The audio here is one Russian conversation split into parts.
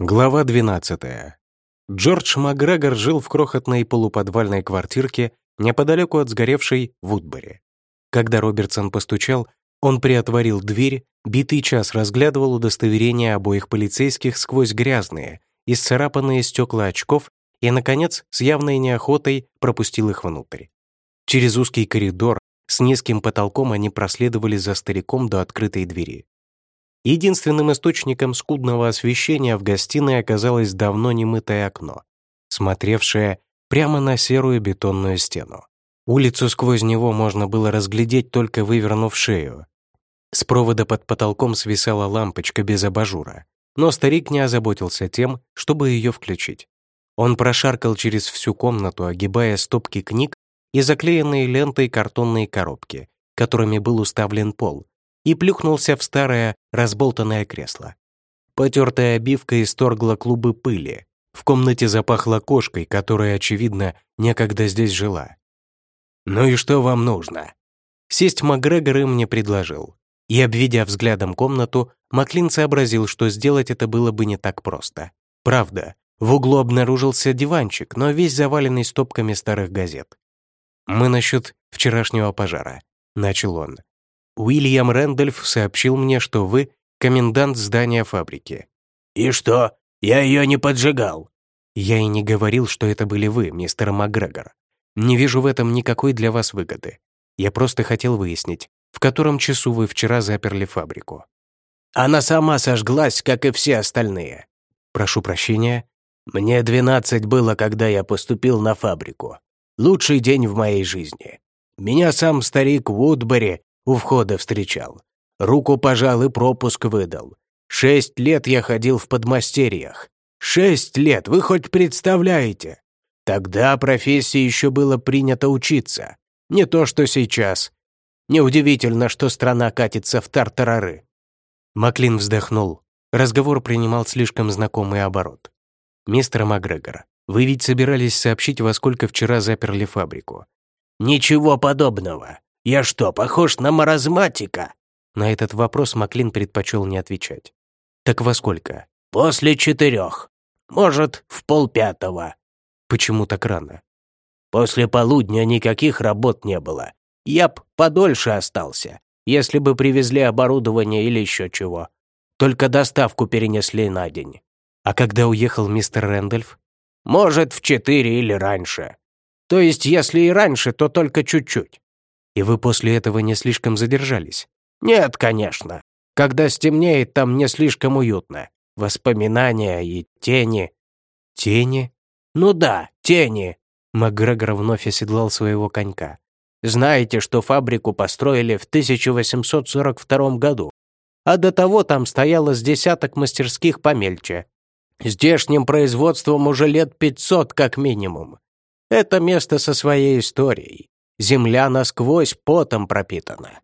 Глава 12. Джордж Макгрегор жил в крохотной полуподвальной квартирке неподалеку от сгоревшей Вудбери. Когда Робертсон постучал, он приотворил дверь, битый час разглядывал удостоверения обоих полицейских сквозь грязные, исцарапанные стекла очков и, наконец, с явной неохотой пропустил их внутрь. Через узкий коридор с низким потолком они проследовали за стариком до открытой двери. Единственным источником скудного освещения в гостиной оказалось давно немытое окно, смотревшее прямо на серую бетонную стену. Улицу сквозь него можно было разглядеть, только вывернув шею. С провода под потолком свисала лампочка без абажура, но старик не озаботился тем, чтобы ее включить. Он прошаркал через всю комнату, огибая стопки книг и заклеенные лентой картонные коробки, которыми был уставлен пол, и плюхнулся в старое разболтанное кресло. Потертая обивка исторгла клубы пыли. В комнате запахло кошкой, которая, очевидно, некогда здесь жила. «Ну и что вам нужно?» Сесть Макгрегор им не предложил. И, обведя взглядом комнату, Маклин сообразил, что сделать это было бы не так просто. Правда, в углу обнаружился диванчик, но весь заваленный стопками старых газет. «Мы насчет вчерашнего пожара», — начал он. Уильям Рэндольф сообщил мне, что вы комендант здания фабрики». «И что? Я ее не поджигал». «Я и не говорил, что это были вы, мистер Макгрегор. Не вижу в этом никакой для вас выгоды. Я просто хотел выяснить, в котором часу вы вчера заперли фабрику». «Она сама сожглась, как и все остальные». «Прошу прощения». «Мне двенадцать было, когда я поступил на фабрику. Лучший день в моей жизни. Меня сам старик Вудбери у входа встречал. Руку пожал и пропуск выдал. Шесть лет я ходил в подмастерьях. Шесть лет, вы хоть представляете? Тогда профессии еще было принято учиться. Не то, что сейчас. Неудивительно, что страна катится в тартарары. Маклин вздохнул. Разговор принимал слишком знакомый оборот. «Мистер Макгрегор, вы ведь собирались сообщить, во сколько вчера заперли фабрику?» «Ничего подобного. Я что, похож на маразматика?» На этот вопрос Маклин предпочел не отвечать. «Так во сколько?» «После четырех. Может, в полпятого». «Почему так рано?» «После полудня никаких работ не было. Я б подольше остался, если бы привезли оборудование или еще чего. Только доставку перенесли на день». «А когда уехал мистер Рэндольф?» «Может, в четыре или раньше. То есть, если и раньше, то только чуть-чуть. И вы после этого не слишком задержались? Нет, конечно. Когда стемнеет, там не слишком уютно. Воспоминания и тени. Тени? Ну да, тени. Макгрегор вновь оседлал своего конька. Знаете, что фабрику построили в 1842 году, а до того там стояло с десяток мастерских помельче. Здешним производством уже лет 500 как минимум. Это место со своей историей. Земля насквозь потом пропитана.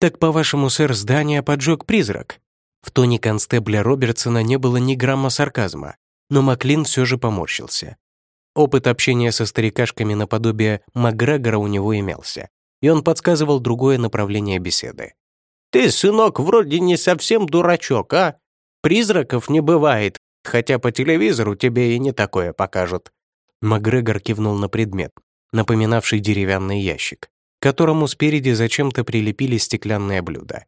«Так, по-вашему, сэр, здание поджег призрак?» В тоне констебля Робертсона не было ни грамма сарказма, но Маклин все же поморщился. Опыт общения со старикашками наподобие Макгрегора у него имелся, и он подсказывал другое направление беседы. «Ты, сынок, вроде не совсем дурачок, а? Призраков не бывает, хотя по телевизору тебе и не такое покажут». Макгрегор кивнул на предмет, напоминавший деревянный ящик, к которому спереди зачем-то прилепили стеклянное блюдо.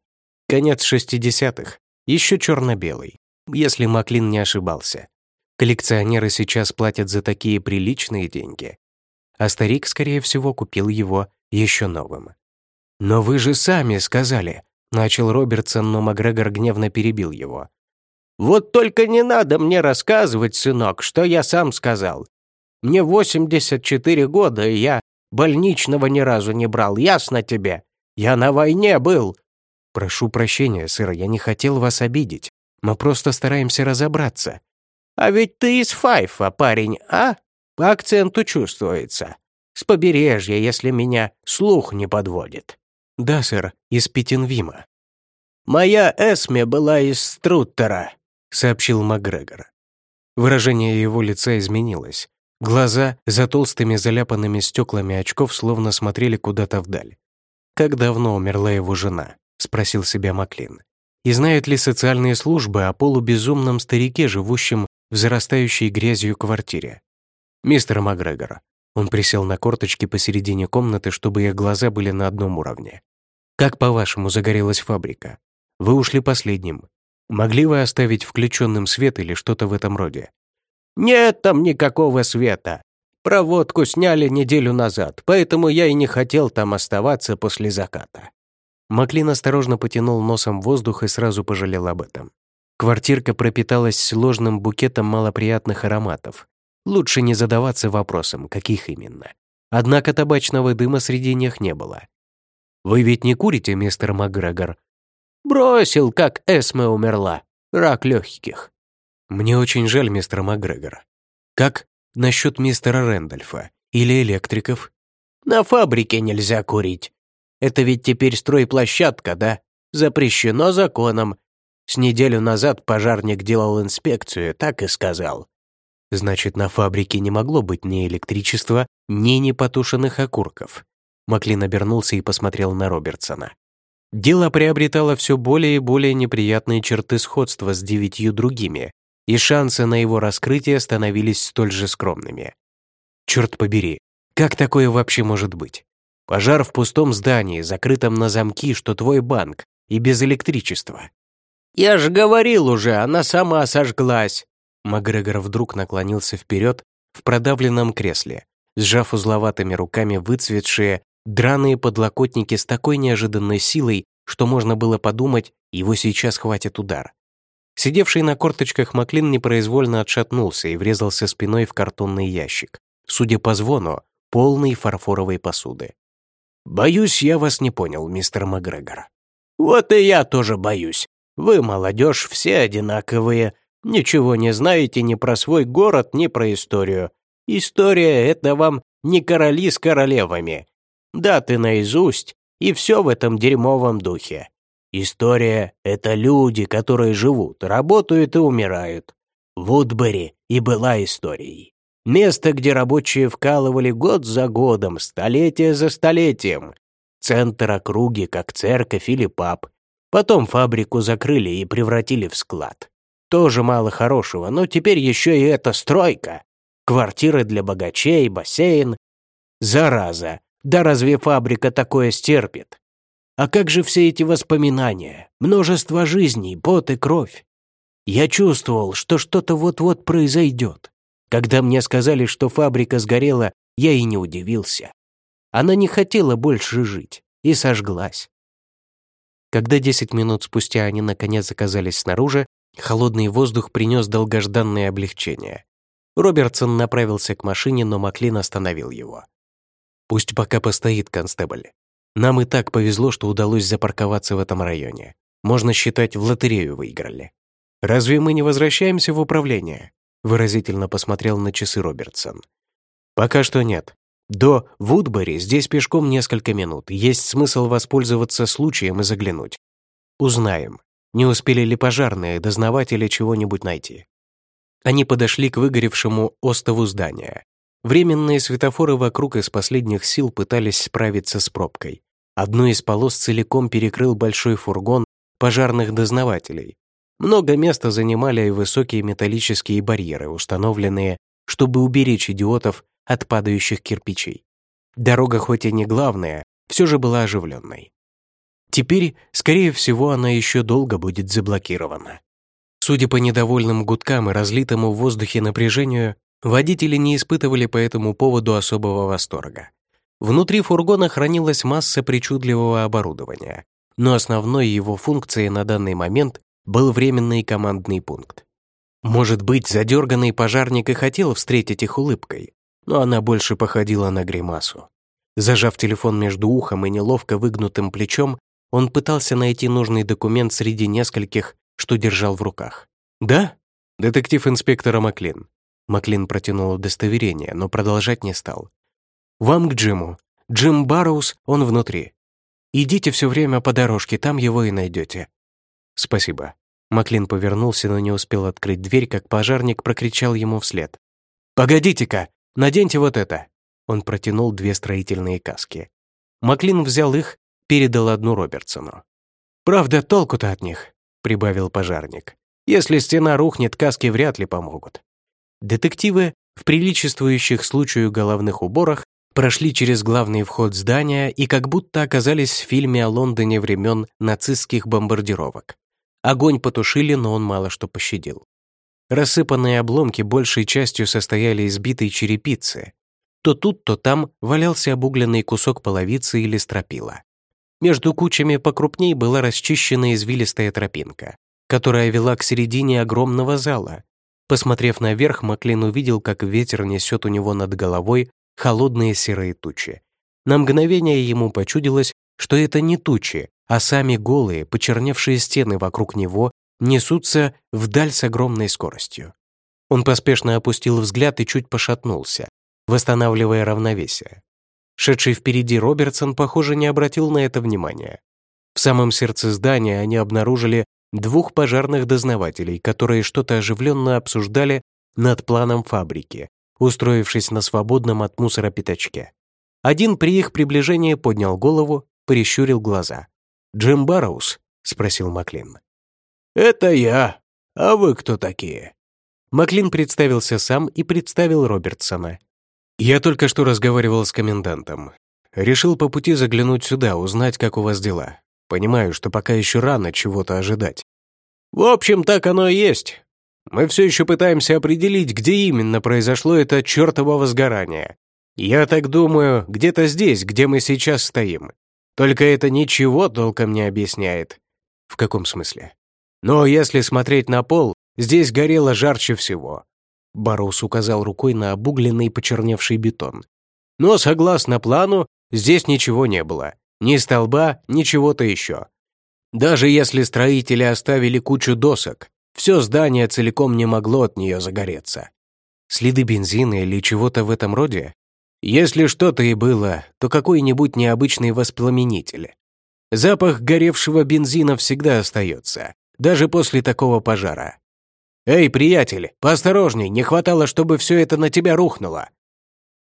Конец 60-х, еще черно-белый, если Маклин не ошибался. Коллекционеры сейчас платят за такие приличные деньги. А старик, скорее всего, купил его еще новым. «Но вы же сами сказали», — начал Робертсон, но Макгрегор гневно перебил его. «Вот только не надо мне рассказывать, сынок, что я сам сказал. Мне 84 года, и я больничного ни разу не брал, ясно тебе? Я на войне был». «Прошу прощения, сэр, я не хотел вас обидеть. Мы просто стараемся разобраться». «А ведь ты из Файфа, парень, а? По акценту чувствуется. С побережья, если меня слух не подводит». «Да, сэр, из Петенвима». «Моя Эсме была из Струттера», — сообщил Макгрегор. Выражение его лица изменилось. Глаза за толстыми заляпанными стеклами очков словно смотрели куда-то вдаль. «Как давно умерла его жена?» — спросил себя Маклин. «И знают ли социальные службы о полубезумном старике, живущем в зарастающей грязью квартире. «Мистер Макгрегор». Он присел на корточки посередине комнаты, чтобы их глаза были на одном уровне. «Как, по-вашему, загорелась фабрика? Вы ушли последним. Могли вы оставить включенным свет или что-то в этом роде?» «Нет там никакого света. Проводку сняли неделю назад, поэтому я и не хотел там оставаться после заката». Маклин осторожно потянул носом воздух и сразу пожалел об этом. Квартирка пропиталась сложным букетом малоприятных ароматов. Лучше не задаваться вопросом, каких именно. Однако табачного дыма среди них не было. «Вы ведь не курите, мистер МакГрегор?» «Бросил, как Эсме умерла. Рак легких». «Мне очень жаль, мистер МакГрегор. Как насчет мистера Рэндольфа или электриков?» «На фабрике нельзя курить. Это ведь теперь стройплощадка, да? Запрещено законом. С неделю назад пожарник делал инспекцию, так и сказал. Значит, на фабрике не могло быть ни электричества, ни непотушенных окурков. Маклин обернулся и посмотрел на Робертсона. Дело приобретало все более и более неприятные черты сходства с девятью другими, и шансы на его раскрытие становились столь же скромными. Черт побери, как такое вообще может быть? Пожар в пустом здании, закрытом на замки, что твой банк, и без электричества. «Я же говорил уже, она сама сожглась!» Макгрегор вдруг наклонился вперед в продавленном кресле, сжав узловатыми руками выцветшие, драные подлокотники с такой неожиданной силой, что можно было подумать, его сейчас хватит удар. Сидевший на корточках Маклин непроизвольно отшатнулся и врезался спиной в картонный ящик, судя по звону, полный фарфоровой посуды. «Боюсь, я вас не понял, мистер Макгрегор». «Вот и я тоже боюсь. Вы, молодежь, все одинаковые. Ничего не знаете ни про свой город, ни про историю. История — это вам не короли с королевами. Даты наизусть, и все в этом дерьмовом духе. История — это люди, которые живут, работают и умирают. Вудбери и была историей. Место, где рабочие вкалывали год за годом, столетие за столетием. Центр округи, как церковь или паб. Потом фабрику закрыли и превратили в склад. Тоже мало хорошего, но теперь еще и эта стройка. Квартиры для богачей, бассейн. Зараза, да разве фабрика такое стерпит? А как же все эти воспоминания, множество жизней, пот и кровь? Я чувствовал, что что-то вот-вот произойдет. Когда мне сказали, что фабрика сгорела, я и не удивился. Она не хотела больше жить и сожглась. Когда десять минут спустя они наконец оказались снаружи, холодный воздух принес долгожданное облегчение. Робертсон направился к машине, но Маклин остановил его. «Пусть пока постоит, констебль. Нам и так повезло, что удалось запарковаться в этом районе. Можно считать, в лотерею выиграли. Разве мы не возвращаемся в управление?» Выразительно посмотрел на часы Робертсон. «Пока что нет. До Вудбери здесь пешком несколько минут. Есть смысл воспользоваться случаем и заглянуть. Узнаем, не успели ли пожарные, дознаватели чего-нибудь найти. Они подошли к выгоревшему остову здания. Временные светофоры вокруг из последних сил пытались справиться с пробкой. Одну из полос целиком перекрыл большой фургон пожарных дознавателей. Много места занимали и высокие металлические барьеры, установленные, чтобы уберечь идиотов от падающих кирпичей. Дорога хоть и не главная, все же была оживленной. Теперь, скорее всего, она еще долго будет заблокирована. Судя по недовольным гудкам и разлитому в воздухе напряжению, водители не испытывали по этому поводу особого восторга. Внутри фургона хранилась масса причудливого оборудования, но основной его функцией на данный момент был временный командный пункт. Может быть, задерганный пожарник и хотел встретить их улыбкой, но она больше походила на гримасу. Зажав телефон между ухом и неловко выгнутым плечом, он пытался найти нужный документ среди нескольких, что держал в руках. «Да?» «Детектив инспектора Маклин». Маклин протянул удостоверение, но продолжать не стал. «Вам к Джиму. Джим Барроуз, он внутри. Идите все время по дорожке, там его и найдете». «Спасибо». Маклин повернулся, но не успел открыть дверь, как пожарник прокричал ему вслед. «Погодите-ка! Наденьте вот это!» Он протянул две строительные каски. Маклин взял их, передал одну Робертсону. «Правда, толку-то от них», — прибавил пожарник. Если стена рухнет, каски вряд ли помогут. Детективы в приличествующих случаю головных уборах прошли через главный вход здания и как будто оказались в фильме о Лондоне времен нацистских бомбардировок. Огонь потушили, но он мало что пощадил. Рассыпанные обломки большей частью состояли из битой черепицы. То тут, то там валялся обугленный кусок половицы или стропила. Между кучами покрупней была расчищена извилистая тропинка, которая вела к середине огромного зала. Посмотрев наверх, Маклин увидел, как ветер несет у него над головой холодные серые тучи. На мгновение ему почудилось, что это не тучи, а сами голые, почерневшие стены вокруг него несутся вдаль с огромной скоростью. Он поспешно опустил взгляд и чуть пошатнулся, восстанавливая равновесие. Шедший впереди Робертсон, похоже, не обратил на это внимания. В самом сердце здания они обнаружили двух пожарных дознавателей, которые что-то оживленно обсуждали над планом фабрики, устроившись на свободном от мусора пятачке. Один при их приближении поднял голову, прищурил глаза. «Джим Барроуз?» — спросил Маклин. «Это я. А вы кто такие?» Маклин представился сам и представил Робертсона. «Я только что разговаривал с комендантом. Решил по пути заглянуть сюда, узнать, как у вас дела. Понимаю, что пока еще рано чего-то ожидать». «В общем, так оно и есть. Мы все еще пытаемся определить, где именно произошло это чертово возгорание. Я так думаю, где-то здесь, где мы сейчас стоим. Только это ничего толком не объясняет. В каком смысле? Но если смотреть на пол, здесь горело жарче всего. Барус указал рукой на обугленный почерневший бетон. Но, согласно плану, здесь ничего не было. Ни столба, ни чего-то еще. Даже если строители оставили кучу досок, все здание целиком не могло от нее загореться. Следы бензина или чего-то в этом роде? Если что-то и было, то какой-нибудь необычный воспламенитель. Запах горевшего бензина всегда остается, даже после такого пожара. «Эй, приятель, поосторожней, не хватало, чтобы все это на тебя рухнуло!»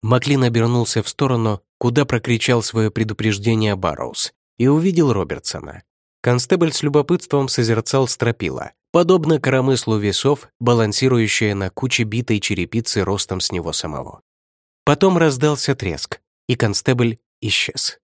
Маклин обернулся в сторону, куда прокричал свое предупреждение Барроуз, и увидел Робертсона. Констебль с любопытством созерцал стропила, подобно коромыслу весов, балансирующее на куче битой черепицы ростом с него самого. Потом раздался треск, и констебль исчез.